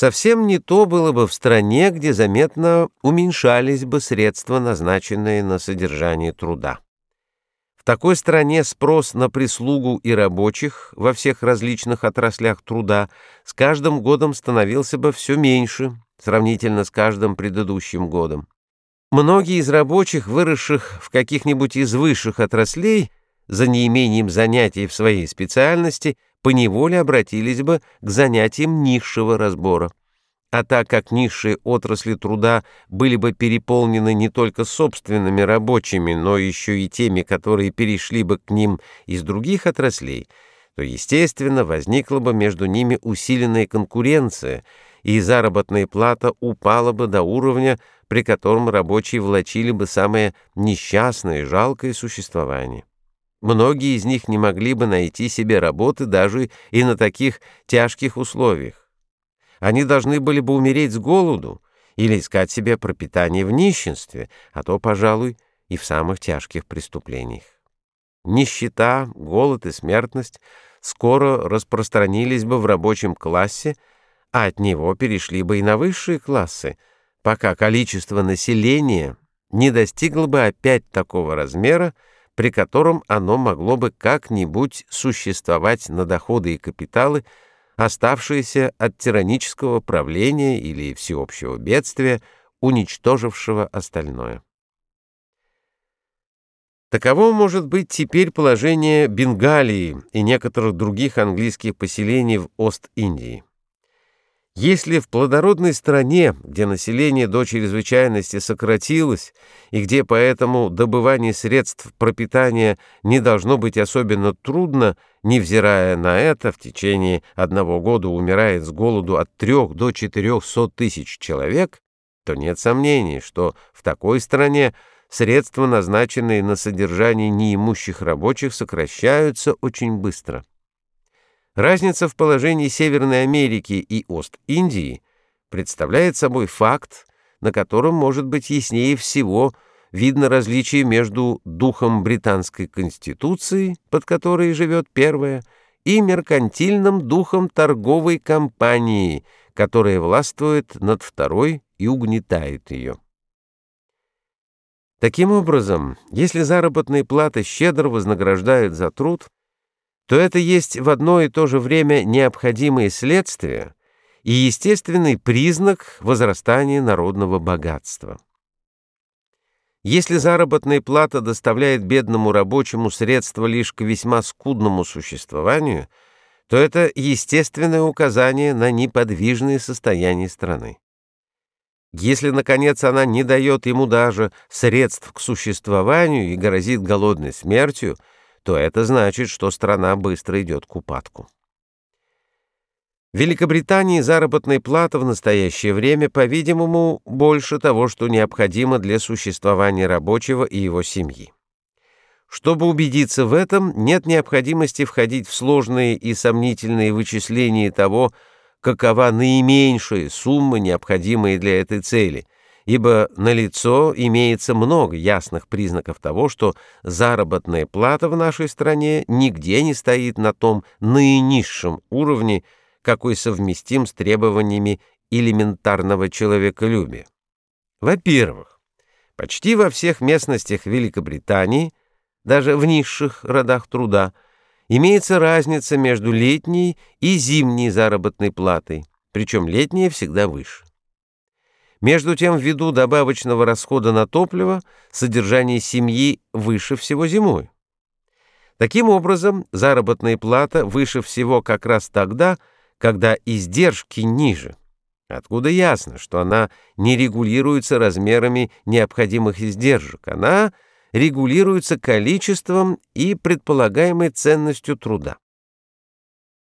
Совсем не то было бы в стране, где заметно уменьшались бы средства, назначенные на содержание труда. В такой стране спрос на прислугу и рабочих во всех различных отраслях труда с каждым годом становился бы все меньше, сравнительно с каждым предыдущим годом. Многие из рабочих, выросших в каких-нибудь из высших отраслей, за неимением занятий в своей специальности – поневоле обратились бы к занятиям низшего разбора. А так как низшие отрасли труда были бы переполнены не только собственными рабочими, но еще и теми, которые перешли бы к ним из других отраслей, то, естественно, возникла бы между ними усиленная конкуренция, и заработная плата упала бы до уровня, при котором рабочие влачили бы самое несчастное и жалкое существование. Многие из них не могли бы найти себе работы даже и на таких тяжких условиях. Они должны были бы умереть с голоду или искать себе пропитание в нищенстве, а то, пожалуй, и в самых тяжких преступлениях. Нищета, голод и смертность скоро распространились бы в рабочем классе, а от него перешли бы и на высшие классы, пока количество населения не достигло бы опять такого размера, при котором оно могло бы как-нибудь существовать на доходы и капиталы, оставшиеся от тиранического правления или всеобщего бедствия, уничтожившего остальное. Таково может быть теперь положение Бенгалии и некоторых других английских поселений в Ост-Индии. Если в плодородной стране, где население до чрезвычайности сократилось и где поэтому добывание средств пропитания не должно быть особенно трудно, невзирая на это, в течение одного года умирает с голоду от трех до четырехсот тысяч человек, то нет сомнений, что в такой стране средства, назначенные на содержание неимущих рабочих, сокращаются очень быстро. Разница в положении Северной Америки и Ост-Индии представляет собой факт, на котором может быть яснее всего видно различие между духом британской конституции, под которой живет первая, и меркантильным духом торговой компании, которая властвует над второй и угнетает ее. Таким образом, если заработные платы щедро вознаграждают за труд, то это есть в одно и то же время необходимые следствия и естественный признак возрастания народного богатства. Если заработная плата доставляет бедному рабочему средства лишь к весьма скудному существованию, то это естественное указание на неподвижное состояние страны. Если, наконец, она не дает ему даже средств к существованию и грозит голодной смертью, то это значит, что страна быстро идет к упадку. В Великобритании заработная плата в настоящее время, по-видимому, больше того, что необходимо для существования рабочего и его семьи. Чтобы убедиться в этом, нет необходимости входить в сложные и сомнительные вычисления того, какова наименьшая сумма, необходимая для этой цели – ибо налицо имеется много ясных признаков того, что заработная плата в нашей стране нигде не стоит на том наинизшем уровне, какой совместим с требованиями элементарного человеколюбия. Во-первых, почти во всех местностях Великобритании, даже в низших родах труда, имеется разница между летней и зимней заработной платой, причем летняя всегда выше. Между тем, ввиду добавочного расхода на топливо, содержание семьи выше всего зимой. Таким образом, заработная плата выше всего как раз тогда, когда издержки ниже. Откуда ясно, что она не регулируется размерами необходимых издержек, она регулируется количеством и предполагаемой ценностью труда.